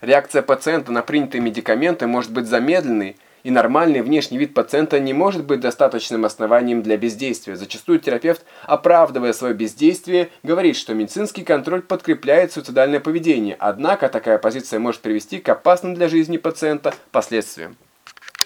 Реакция пациента на принятые медикаменты может быть замедленной, и нормальный внешний вид пациента не может быть достаточным основанием для бездействия. Зачастую терапевт, оправдывая свое бездействие, говорит, что медицинский контроль подкрепляет суицидальное поведение, однако такая позиция может привести к опасным для жизни пациента последствиям.